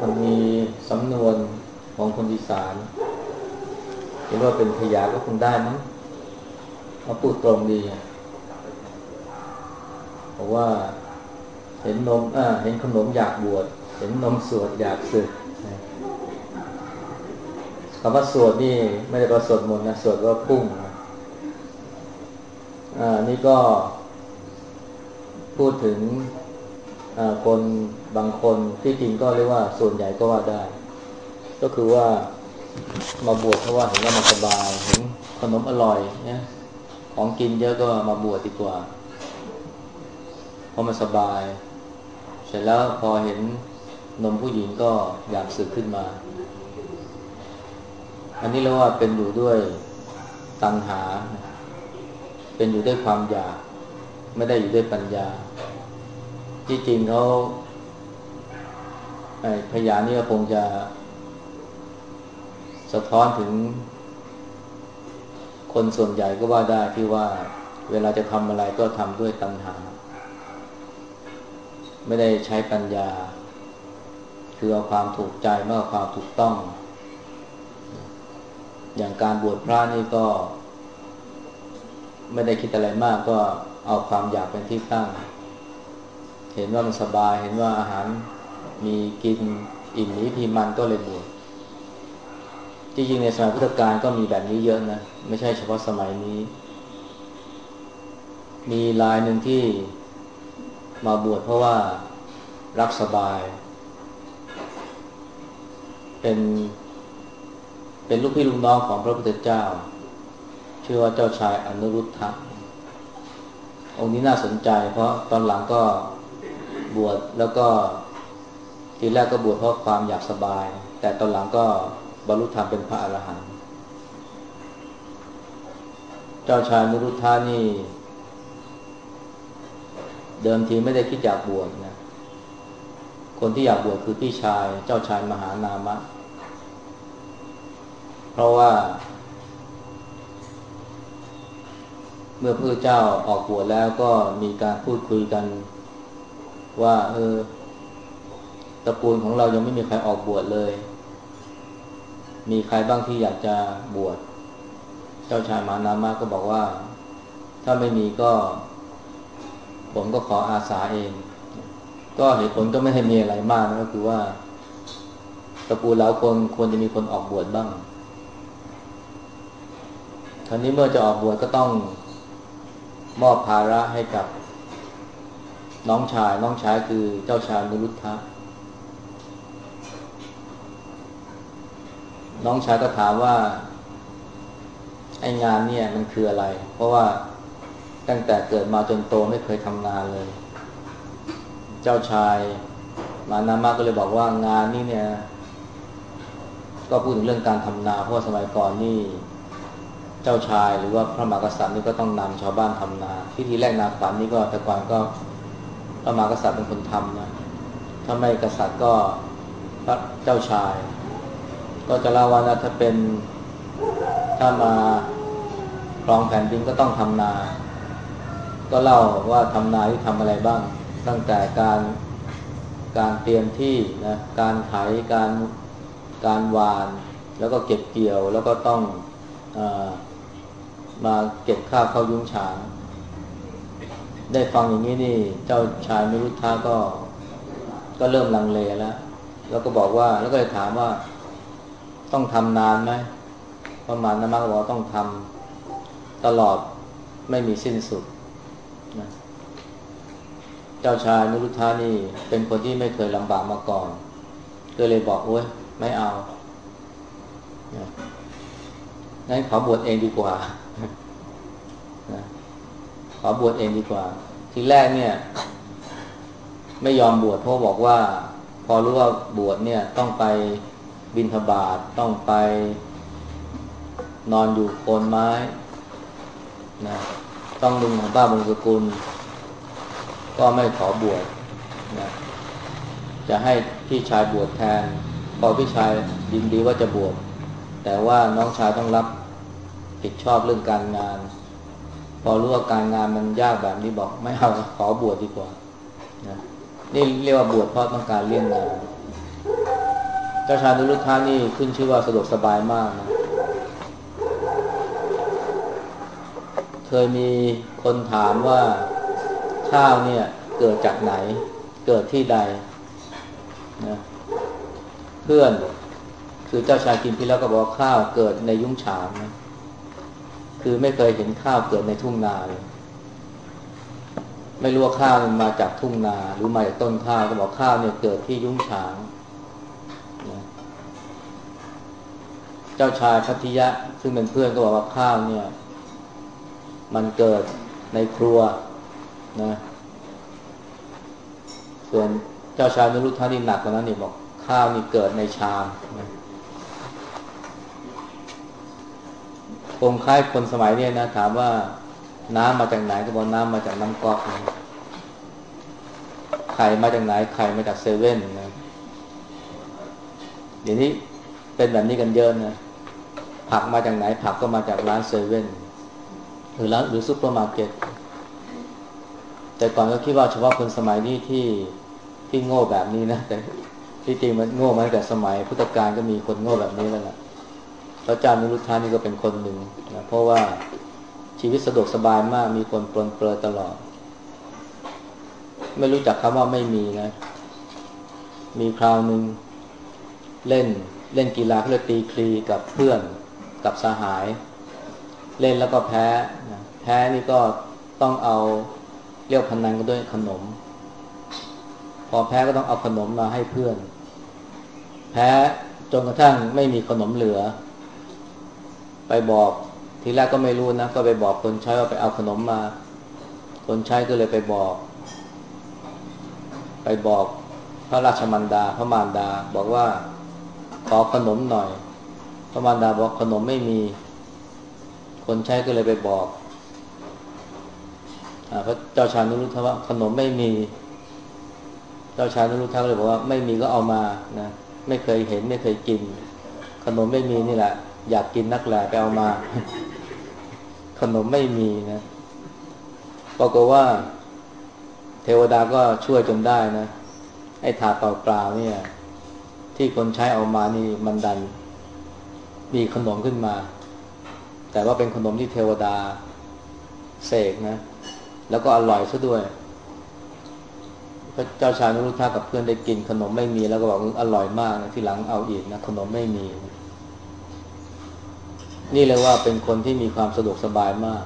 มันมีสำนวนของคนอีสานเรียกว่าเป็นพยาก็คงได้มั้งเขาพูดตรงดีบอกว่า เห็นนมอ่าเห็นขนมอยากบวช เห็นนมสวดอยากสึกคำว่าสวดนี่ไม่ได้แปลสวดมนต์นะสวดว่าพุ่งอ่านี่ก็พูดถึง คนบางคนที่จริงก็เรียกว่าส่วนใหญ่ก็ว่าได้ ก็คือว่ามาบวชเพราะว่าเห็นว่ามันสบายเห็นขนมอร่อยเนี่ยของกินเยอะก็มาบวชดีกว่าเพราะมันสบาย เสร็จแล้วพอเห็นนมผู้หญิงก็อยากสึกขึ้นมา อันนี้เรียกว่าเป็นอยู่ด้วยตัณหา เป็นอยู่ด้วยความอยาก ไม่ได้อยู่ด้วยปัญญา ที่จริงเขาพยานนี่ก็คงจะ สะท้อนถึง คนส่วนใหญ่ก็ว่าได้ที่ว่า เวลาจะทำอะไรก็ทำด้วยตัณหา ไม่ได้ใช้ปัญญา คือเอาความถูกใจมากกว่าความถูกต้อง อย่างการบวชพระนี่ก็ ไม่ได้คิดอะไรมากก็เอาความอยากเป็นที่ตั้ง เห็นว่ามันสบาย เห็นว่าอาหารมีกินอิ่มนี้พีมันก็เลยบวชจริงๆในสมัยพุทธกาลก็มีแบบนี้เยอะนะ ไม่ใช่เฉพาะสมัยนี้ มีรายหนึ่งที่มาบวชเพราะว่ารักสบาย เป็นเป็นลูกพี่ลูกน้องของพระพุทธเจ้า ชื่อว่าเจ้าชายอนุรุทธะองค์นี้น่าสนใจ เพราะตอนหลังก็ บวชแล้วก็ทีแรกก็บวชเพราะความอยากสบาย แต่ตอนหลังก็บรรลุธรรมเป็นพระอรหันต์เจ้าชายนุรุธานี่ เดิมทีไม่ได้คิดอยากบวชนะคนที่อยากบวชคือพี่ชาย เจ้าชายมหานามะ เพราะว่า เมื่อพระเจ้าออกบวชแล้วก็มีการพูดคุยกัน ว่าเออตระกูลของเรายังไม่มีใครออกบวชเลย มีใครบ้างที่อยากจะบวช เจ้าชายมานามาก็บอกว่า ถ้าไม่มีก็ ผมก็ขออาสาเอง ก็เหตุผลก็ไม่ให้มีอะไรมากนะก็คือว่าตระกูลเราคนควรจะมีคนออกบวชบ้างคราวนี้เมื่อจะออกบวชก็ต้องมอบภาระให้กับ น้องชาย น้องชายคือเจ้าชายนุรุทธะน้องชายก็ถามว่าไอ้งานเนี่ยมันคืออะไร เพราะว่าตั้งแต่เกิดมาจนโตไม่เคยทำงานเลย เจ้าชายมานามาก็เลยบอกว่างานนี้เนี่ย ก็พูดถึงเรื่องการทำนา เพราะสมัยก่อนนี่ เจ้าชายหรือว่าพระมหากษัตริย์นี่ก็ต้องนำชาวบ้านทำนาพิธีแรกนาขวัญนนี่ก็แต่ก่อนก็ พระมหากษัตริย์เป็นคนทำนะถ้าไม่กษัตริย์ก็พระเจ้าชาย ก็จะเล่าว่าถ้าเป็นถ้ามาครองแผ่นดินก็ต้องทำนา ก็เล่าว่าทำนาที่ทำอะไรบ้าง ตั้งแต่การการเตรียมที่นะการไถการการหวาน แล้วก็เก็บเกี่ยวแล้วก็ต้องอมาเก็บข้าวเข้ายุ้งฉาง ได้ฟังอย่างนี้นี่ เจ้าชายมิรุธาก็ ก็เริ่มลังเลแล้ว แล้วก็บอกว่า แล้วก็เลยถามว่า ต้องทำนานไหมประมาณนั้นมากบอกต้องทำตลอดไม่มีสิ้นสุดนะเจ้าชายมิรุธานี่เป็นคนที่ไม่เคยลำบากมาก่อนก็เลยบอกโอ้ยไม่เอางั้นขอบวชเองดีกว่าข อบวชเองดีกว่า ทีแรกเนี่ย ไม่ยอมบวชเพราะบอกว่า พอรู้ว่าบวชเนี่ย ต้องไปบินทบาทต้องไป นอนอยู่โคนไม้นะต้องลุงของป้าบงสกุล ก็ไม่ขอบวชนะจะให้พี่ชายบวชแทน พอพี่ชายยินดีว่าจะบวชแต่ว่าน้องชายต้องรับผิดชอบเรื่องการงาน พอรู้ว่าการงานมันยากแบบนี้บอกไม่เอาขอบวชดีกว่านะนี่เรียกว่าบวชเพราะต้องการเลี่ยงงานเจ้าชายนุรุทธานี่ขึ้นชื่อว่าสะดวกสบายมากนะเคยมีคนถามว่าข้าวเนี่ยเกิดจากไหน เกิดที่ใดนะเพื่อนคือเจ้าชายกินพี่แล้วก็บอกข้าวเกิดในยุ้งฉางนะ คือไม่เคยเห็นข้าวเกิดในทุ่งนาเลยไม่รู้ว่าข้าวมันมาจากทุ่งนา หรือมาจากต้นข้าวก็บอกข้าวเนี่ยเกิดที่ยุ้งฉางนะเจ้าชายพัทยะ ซึ่งเป็นเพื่อนก็บอกว่าข้าวเนี่ย มันเกิดในครัวนะ ส่วนเจ้าชายนรุทธานี่หนักกว่านั้นนี่บอกข้าวนี่เกิดในชามนะ คงคล้ายคนสมัยนี้นะถามว่าน้ำมาจากไหนก็บอกน้ำมาจากน้ำก๊อกนะไข่มาจากไหนไข่มาจากเซเว่นนะเดี๋ยวนี้เป็นแบบนี้กันเยอะนะผักมาจากไหนผักก็มาจากร้านเซเว่นหรือร้านหรือซุปเปอร์มาร์เก็ตแต่ก่อนก็คิดว่าเฉพาะคนสมัยนี้ที่ที่โง่แบบนี้นะแต่ที่จริงมันโง่มาตั้งแต่สมัยพุทธกาลก็มีคนโง่แบบนี้แล้วล่ะ พระเจ้านุรุทธานี่ก็เป็นคนหนึ่งนะเพราะว่าชีวิตสะดวกสบายมากมีคนปรนเปรอตลอด ไม่รู้จักคำว่าไม่มีนะ มีคราวหนึ่งเล่นเล่นกีฬาเพื่อตีคลีกับเพื่อนกับสหาย เล่นแล้วก็แพ้นะแพ้นี่ก็ต้องเอาเรียกพนันกันด้วยขนม พอแพ้ก็ต้องเอาขนมมาให้เพื่อน แพ้จนกระทั่งไม่มีขนมเหลือ ไปบอกทีแรกก็ไม่รู้นะ ก็ไปบอกคนใช้ว่าไปเอาขนมมา คนใช้ก็เลยไปบอก ไปบอกพระราชมันดา พระมารดา บอกว่าขอขนมหน่อย พระมารดาบอกขนมไม่มี คนใช้ก็เลยไปบอกพระเจ้าชายนุรุทธว่าขนมไม่มี เจ้าชายนุรุทธะก็เลยบอกว่าไม่มีก็เอามานะไม่เคยเห็นไม่เคยกิน ขนมไม่มีนี่แหละ อยากกินนักแหละไปเอามา ขนมไม่มีนะปรากฏว่า เทวดาก็ช่วยจนได้นะไอ้ถาดเปล่าๆเนี่ย ที่คนใช้เอามานี่มันดัน มีขนมขึ้นมา แต่ว่าเป็นขนมที่เทวดาเสกนะ แล้วก็อร่อยซะด้วยพระเจ้าชายนุรุทธะกับเพื่อนได้กินขนมไม่มีแล้วก็บอกอร่อยมากนะที่หลังเอาอีกนะขนมไม่มีนี่ นี่เลยว่าเป็นคนที่มีความสะดวกสบายมาก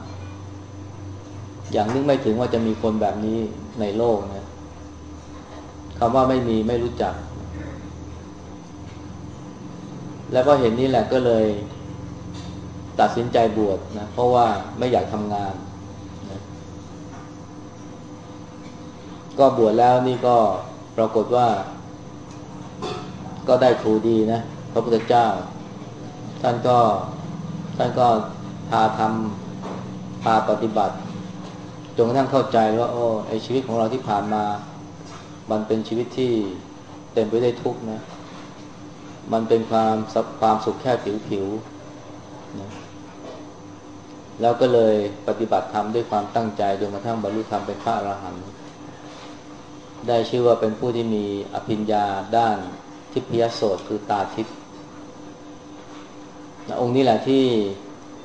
อย่างนึกไม่ถึงว่าจะมีคนแบบนี้ในโลกนะคำว่าไม่มีไม่รู้จัก แล้วก็เห็นนี่แหละก็เลย ตัดสินใจบวชนะ เพราะว่าไม่อยากทำงานนะก็บวชแล้วนี่ก็ปรากฏว่า ก็ได้ครูดีนะ พระพุทธเจ้า ท่านก็ ท่านก็พาทำพาปฏิบัติจนกระทั่งเข้าใจว่าโอ้ไอชีวิตของเราที่ผ่านมา มันเป็นชีวิตที่เต็มไปด้วยทุกข์นะ มันเป็นความความสุขแค่ผิวผิวนะแล้วก็เลยปฏิบัติธรรมด้วยความตั้งใจจนกระทั่งบรรลุธรรมเป็นพระอรหันต์ได้ชื่อว่าเป็นผู้ที่มีอภิญญาด้านทิพยโสตคือตาทิพย์ องค์นี้แหละที่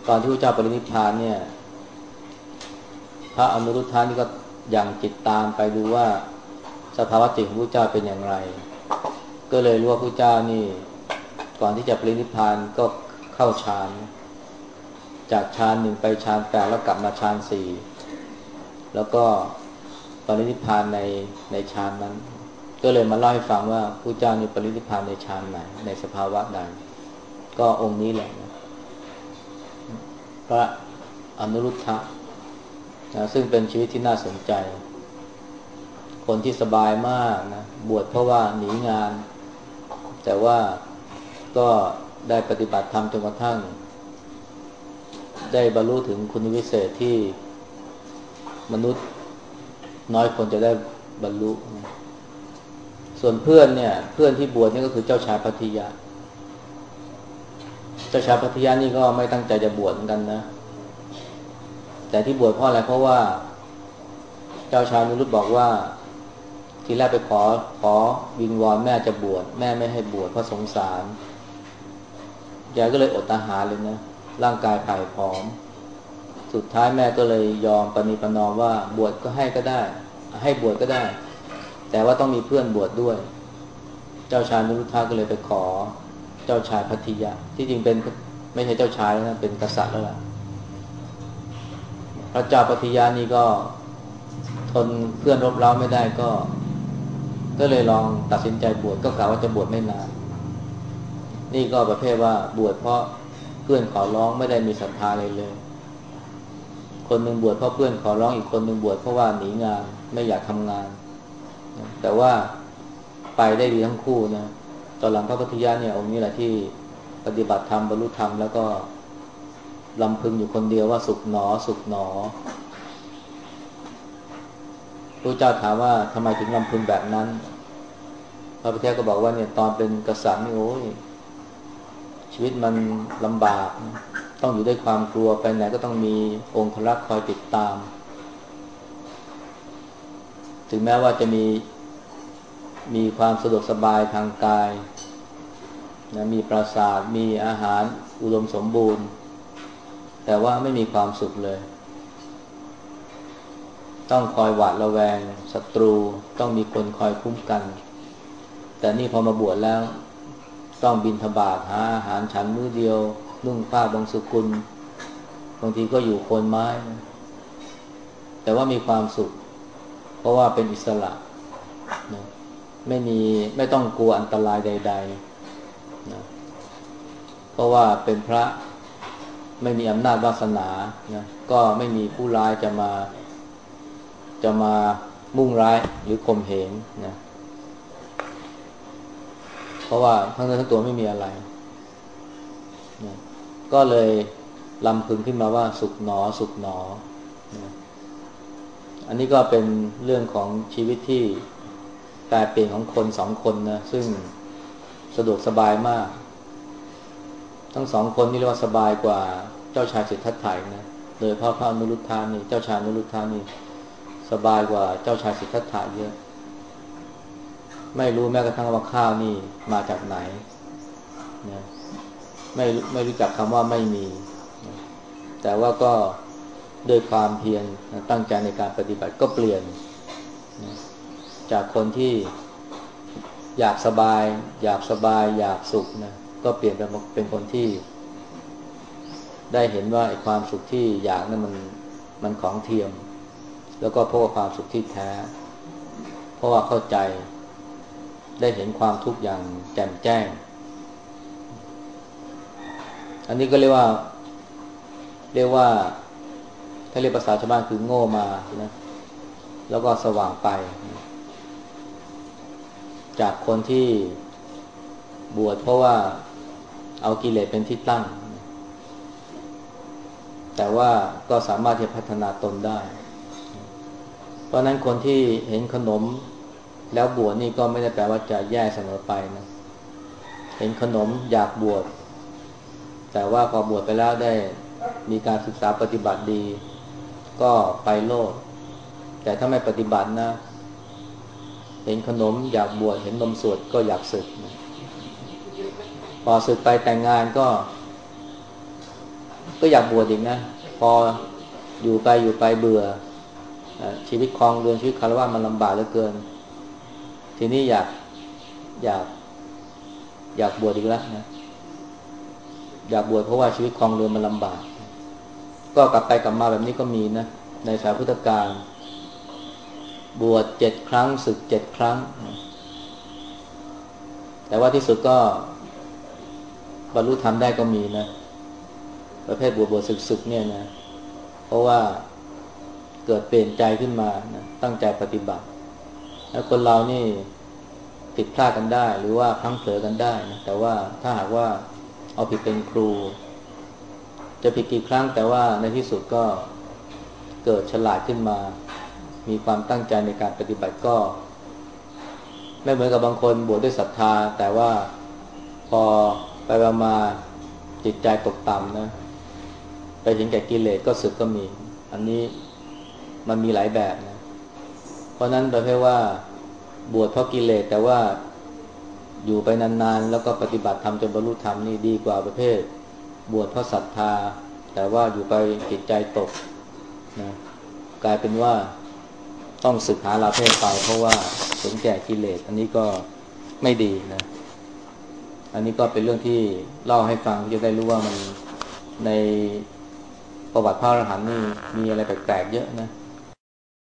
ตอนที่พระเจ้าปรินิพพานเนี่ย พระอนุรุทธานี่ก็ย่างจิตตามไปดูว่าสภาวะจิตของพระเจ้าเป็นอย่างไร ก็เลยรู้ว่าพระเจ้านี่ ก่อนที่จะปรินิพพานก็เข้าฌานจากฌานหนึ่งไปฌานแปดแล้วกลับมาฌานสี่แล้วก็ปรินิพพานในในฌานนั้น ก็เลยมาเล่าให้ฟังว่าพระเจ้านี่ปรินิพพานในฌานไหนในสภาวะใด ก็องค์นี้แหละนะพระอนุรุทธะนะซึ่งเป็นชีวิตที่น่าสนใจ คนที่สบายมากนะบวชเพราะว่าหนีงาน แต่ว่าก็ได้ปฏิบัติธรรมจนกระทั่ง ได้บรรลุถึงคุณวิเศษที่มนุษย์น้อยคนจะได้บรรลุ ส่วนเพื่อนเนี่ย เพื่อนที่บวชนี่ก็คือเจ้าชายพัทยา จ้าชายพัทยานี่ก็ไม่ตั้งใจจะบวชเหมือนกันนะ แต่ที่บวชเพราะอะไรเพราะว่า เจ้าชายนุรุตบอกว่า ทีแรกไปขอขอวิงวอนแม่จะบวชแม่ไม่ให้บวชเพราะสงสารยายก็เลยอดอาหารเลยนะร่างกายผ่ายผอม สุดท้ายแม่ก็เลยยอมปณิปนอมว่าบวชก็ให้ก็ได้ ให้บวชก็ได้ แต่ว่าต้องมีเพื่อนบวชดด้วย เจ้าชายนุรุธาก็เลยไปขอ เจ้าชายพัทยาที่จริงเป็นไม่ใช่เจ้าชายแล้วนะเป็นกษัตริย์แล้วล่ะพระเจ้าพัทยานี่ก็ทนเพื่อนรบเร้าไม่ได้ก็ ก็เลยลองตัดสินใจบวชก็กล่าวว่าจะบวชไม่นาน นี่ก็ประเภทว่าบวชเพราะเพื่อนขอร้องไม่ได้มีศรัทธาเลยเลย คนหนึ่งบวชเพราะเพื่อนขอร้องอีกคนหนึ่งบวชเพราะว่าหนีงานไม่อยากทำงาน แต่ว่าไปได้ดีทั้งคู่นะ ตอนหลังพระพุทธญาเนี่ยองค์นี้แหละที่ปฏิบัติธรรมบรรลุธรรมแล้วก็ลำพึงอยู่คนเดียวว่าสุขหนอ สุขหนอพระเจ้าถามว่าทำไมถึงลำพึงแบบนั้น พระพุทธเจ้าก็บอกว่าเนี่ยตอนเป็นกษัตริย์นี่โอ้ยชีวิตมันลำบาก ต้องอยู่ด้วยความกลัวไปไหนก็ต้องมีองค์รักษ์คอยติดตาม ถึงแม้ว่าจะมีมีความสะดวกสบายทางกาย นะมีปราสาทมีอาหารอุดมสมบูรณ์ แต่ว่าไม่มีความสุขเลย ต้องคอยหวาดระแวงศัตรูต้องมีคนคอยคุ้มกัน แต่นี่พอมาบวชแล้ว ต้องบินทบาทหาอาหารฉันมื้อเดียว นุ่งผ้าบางสุกุล บางทีก็อยู่คนไม้ แต่ว่ามีความสุข เพราะว่าเป็นอิสระนะไม่มีไม่ต้องกลัวอันตรายใด ๆ นะเพราะว่าเป็นพระไม่มีอำนาจวาสนานะก็ไม่มีผู้ร้ายจะมา จะมามุ่งร้ายหรือข่มเหงนะเพราะว่าทั้งนั้นทั้งตัวไม่มีอะไรนะก็เลยลำพึงขึ้นมาว่าสุขหนอ สุขหนอนะอันนี้ก็เป็นเรื่องของชีวิตที่แปลเปลี่ยนของคนสองคนนะซึ่ง สะดวกสบายมาก ทั้งสองคนนี่เรียกว่าสบายกว่าเจ้าชายสิทธัตถะนะโดยพ่อพระนุรุทธานี่เจ้าชายนุรุทธานี่สบายกว่าเจ้าชายสิทธัตถะเยอะ ไม่รู้แม้กระทั่งว่าข้าวนี่มาจากไหนนะไม่ไม่รู้จักคำว่าไม่มี แต่ว่าก็ด้วยความเพียรตั้งใจในการปฏิบัติก็เปลี่ยน จากคนที่ อยากสบาย อยากสบาย อยากสุขนะก็เปลี่ยนเป็นเป็นคนที่ ได้เห็นว่าไอ้ความสุขที่อยากนั้นมันมันของเทียม แล้วก็พบความสุขที่แท้ เพราะว่าเข้าใจ ได้เห็นความทุกข์อย่างแจ่มแจ้ง อันนี้ก็เรียกว่า เรียกว่า ถ้าเรียกภาษาชาวบ้านคือโง่มานะแล้วก็สว่างไปนะ จากคนที่บวชเพราะว่าเอากิเลสเป็นที่ตั้ง แต่ว่าก็สามารถที่จะพัฒนาตนได้ เพราะนั้นคนที่เห็นขนมแล้วบวชนี่ก็ไม่ได้แปลว่าจะแย่เสมอไปนะ เห็นขนมอยากบวช แต่ว่าพอบวชไปแล้วได้มีการศึกษาปฏิบัติดี ก็ไปโลด แต่ถ้าไม่ปฏิบัตินะ เห็นขนมอยากบวชเห็นนมสวดก็อยากศึกพอศึกไปแต่งงานก็ ก็อยากบวชอีกนะ พออยู่ไปอยู่ไปเบื่อชีวิตคลองเรือนชีวิตคารวะมันลำบากเหลือเกิน ทีนี้อยากอยาก อยากบวชอีกแล้วนะอยากบวชเพราะว่าชีวิตคลองเรือนมันลำบาก ก็กลับไปกลับมาแบบนี้ก็มีนะในสายพุทธการ บวชเจ็ดครั้งศึกเจ็ดครั้ง แต่ว่าที่สุดก็บรรลุธรรมได้ก็มีนะ ประเภทบวชบวชศึกศึกเนี่ยนะ เพราะว่าเกิดเปลี่ยนใจขึ้นมานะตั้งใจปฏิบัติ แล้วคนเรานี่ผิดพลาดกันได้ หรือว่าพังเผลอกันได้นะแต่ว่าถ้าหากว่าเอาผิดเป็นครู จะผิดกี่ครั้งแต่ว่าในที่สุดก็เกิดฉลาดขึ้นมา มีความตั้งใจในการปฏิบัติก็ ไม่เหมือนกับบางคนบวชด้วยศรัทธา แต่ว่าพอไปมาจิตใจตกต่ำนะ ไปถึงแก่กิเลสก็สึกก็มี อันนี้มันมีหลายแบบนะ เพราะนั้นประเภทว่า บวชเพราะกิเลสแต่ว่าอยู่ไปนานๆ แล้วก็ปฏิบัติธรรมจนบรรลุธรรมนี่ดีกว่าประเภท บวชเพราะศรัทธา แต่ว่าอยู่ไปจิตใจตกนะกลายเป็นว่า ต้องศึกหาลาเพศไป เพราะว่าสนแก่กิเลส อันนี้ก็ไม่ดีนะ อันนี้ก็เป็นเรื่องที่เล่าให้ฟังจะได้รู้ว่ามันในประวัติพระอรหันต์นี่มีอะไรแปลกๆเยอะนะเ